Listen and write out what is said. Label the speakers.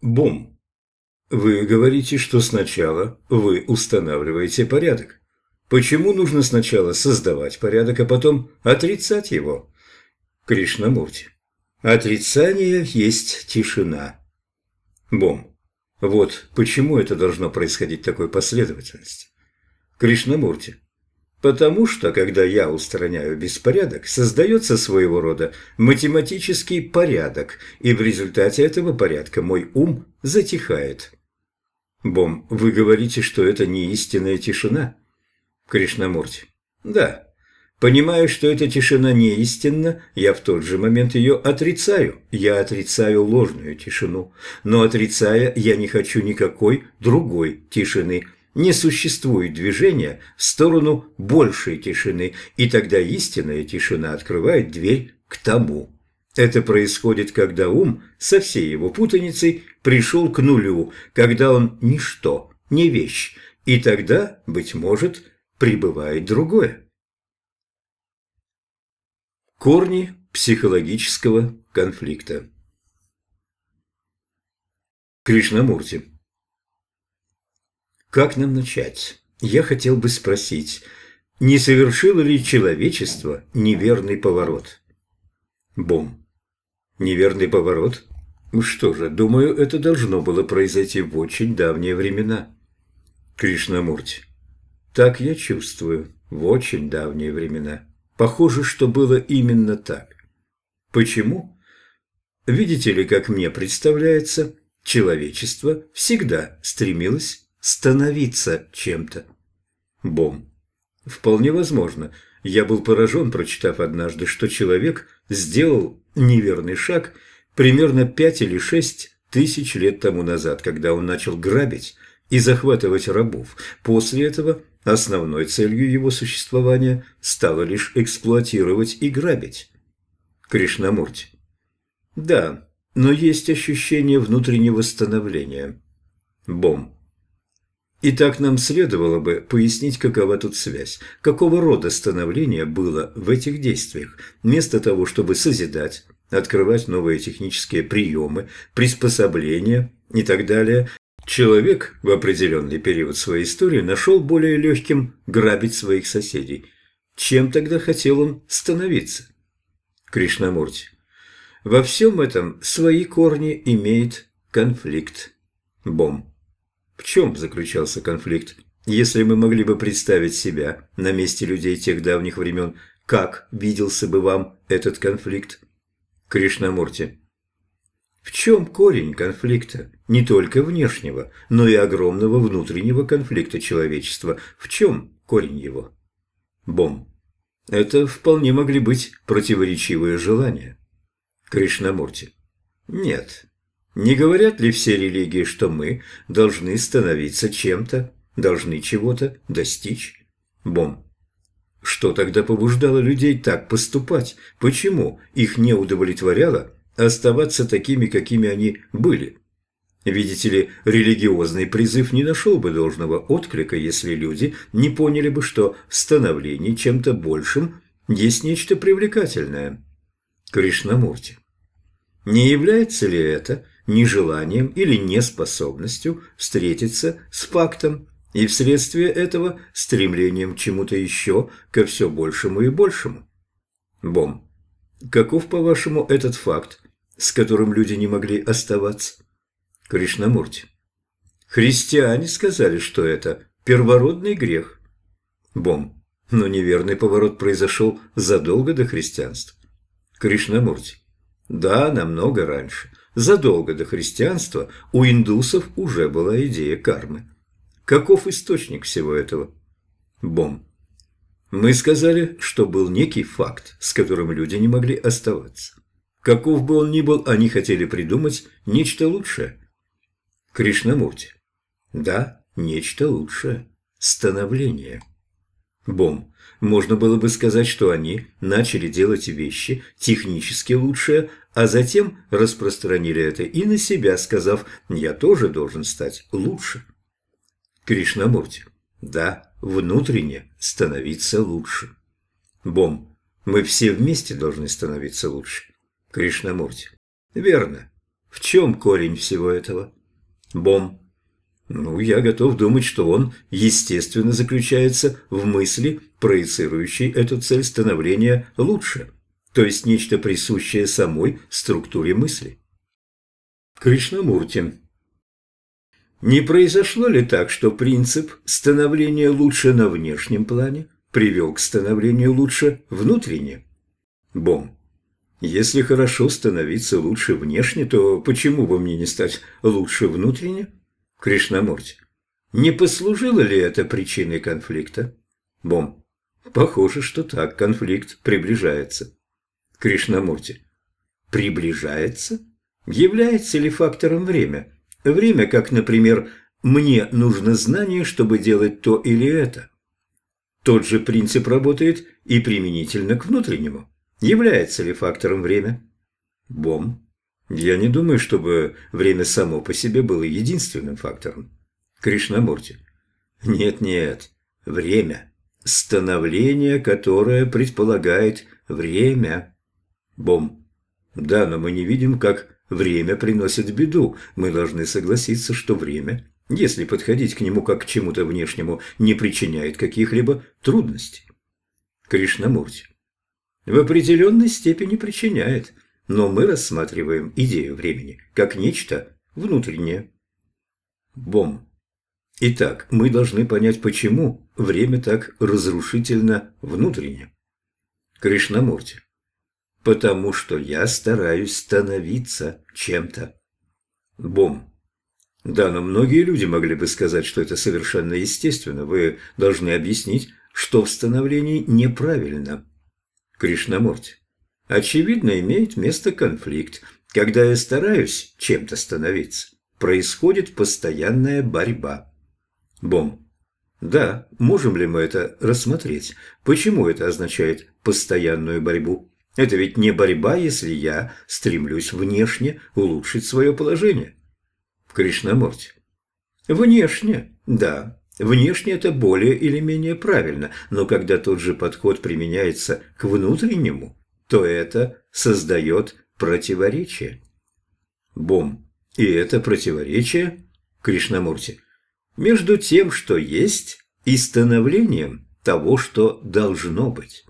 Speaker 1: Бум. Вы говорите, что сначала вы устанавливаете порядок. Почему нужно сначала создавать порядок, а потом отрицать его? Кришнамурти. Отрицание есть тишина. Бом. Вот почему это должно происходить такой последовательности. Кришнамурти. Потому что, когда я устраняю беспорядок, создается своего рода математический порядок, и в результате этого порядка мой ум затихает. Бом, вы говорите, что это не истинная тишина? Кришнамурти. Да. Понимаю, что эта тишина не истинна, я в тот же момент ее отрицаю. Я отрицаю ложную тишину. Но отрицая, я не хочу никакой другой тишины не существует движения в сторону большей тишины, и тогда истинная тишина открывает дверь к тому. Это происходит, когда ум со всей его путаницей пришел к нулю, когда он ничто, не вещь, и тогда, быть может, прибывает другое. Корни психологического конфликта Кришнамурти как нам начать? Я хотел бы спросить, не совершило ли человечество неверный поворот? Бом. Неверный поворот? Что же, думаю, это должно было произойти в очень давние времена. Кришнамурти. Так я чувствую, в очень давние времена. Похоже, что было именно так. Почему? Видите ли, как мне представляется, человечество всегда стремилось становиться чем-то. Бом. Вполне возможно. Я был поражен, прочитав однажды, что человек сделал неверный шаг примерно пять или шесть тысяч лет тому назад, когда он начал грабить и захватывать рабов. После этого основной целью его существования стало лишь эксплуатировать и грабить. Кришнамурти. Да, но есть ощущение внутреннего становления. Бом. Итак, нам следовало бы пояснить, какова тут связь, какого рода становление было в этих действиях, вместо того, чтобы созидать, открывать новые технические приемы, приспособления и так далее. Человек в определенный период своей истории нашел более легким грабить своих соседей. Чем тогда хотел он становиться? Кришнамурти. Во всем этом свои корни имеет конфликт. Бом. В чем заключался конфликт? Если мы могли бы представить себя на месте людей тех давних времен, как виделся бы вам этот конфликт? Кришнамурти. В чем корень конфликта? Не только внешнего, но и огромного внутреннего конфликта человечества. В чем корень его? Бом. Это вполне могли быть противоречивые желания. Кришнамурти. Нет, не говорят ли все религии, что мы должны становиться чем-то, должны чего-то достичь? Бом. Что тогда побуждало людей так поступать? Почему их не удовлетворяло оставаться такими, какими они были? Видите ли, религиозный призыв не нашел бы должного отклика, если люди не поняли бы, что в становлении чем-то большим есть нечто привлекательное. Кришнамурти. Не является ли это нежеланием или неспособностью встретиться с фактом и вследствие этого стремлением к чему-то еще, ко все большему и большему. Бом. Каков, по-вашему, этот факт, с которым люди не могли оставаться? Кришнамурти. Христиане сказали, что это первородный грех. Бом. Но неверный поворот произошел задолго до христианства. Кришнамурти. Да, намного раньше. Задолго до христианства у индусов уже была идея кармы. Каков источник всего этого? Бом. Мы сказали, что был некий факт, с которым люди не могли оставаться. Каков бы он ни был, они хотели придумать нечто лучшее. Кришнамурти. Да, нечто лучшее. Становление. Бом. Можно было бы сказать, что они начали делать вещи технически лучшие, а затем распространили это и на себя, сказав «я тоже должен стать лучше». Кришнамурти. Да, внутренне становиться лучше. Бом. Мы все вместе должны становиться лучше. Кришнамурти. Верно. В чем корень всего этого? Бом. Ну, я готов думать, что он, естественно, заключается в мысли, проецирующей эту цель становления лучше, то есть нечто присущее самой структуре мысли. Кришнамурти. Не произошло ли так, что принцип становления лучше на внешнем плане привел к становлению лучше внутренне? Бом. Если хорошо становиться лучше внешне, то почему бы мне не стать лучше внутренне? Кришнамурти. Не послужило ли это причиной конфликта? Бом. Похоже, что так, конфликт приближается. Кришнамурти. Приближается? Является ли фактором время? Время, как, например, «мне нужно знание, чтобы делать то или это». Тот же принцип работает и применительно к внутреннему. Является ли фактором время? Бом. Я не думаю, чтобы время само по себе было единственным фактором. Кришнамурти. Нет-нет, время. Становление, которое предполагает время. Бом. Да, но мы не видим, как время приносит беду. Мы должны согласиться, что время, если подходить к нему как к чему-то внешнему, не причиняет каких-либо трудностей. Кришнамурти. В определенной степени причиняет – но мы рассматриваем идею времени как нечто внутреннее. Бом. Итак, мы должны понять, почему время так разрушительно внутренне. Кришнамурти. Потому что я стараюсь становиться чем-то. Бом. Да, но многие люди могли бы сказать, что это совершенно естественно. Вы должны объяснить, что в становлении неправильно. Кришнамурти. Очевидно, имеет место конфликт. Когда я стараюсь чем-то становиться, происходит постоянная борьба. Бом. Да, можем ли мы это рассмотреть? Почему это означает постоянную борьбу? Это ведь не борьба, если я стремлюсь внешне улучшить свое положение. Кришнамурти. Внешне, да. Внешне это более или менее правильно, но когда тот же подход применяется к внутреннему, то это создает противоречие. Бом. И это противоречие, Кришнамурти, между тем, что есть, и становлением того, что должно быть.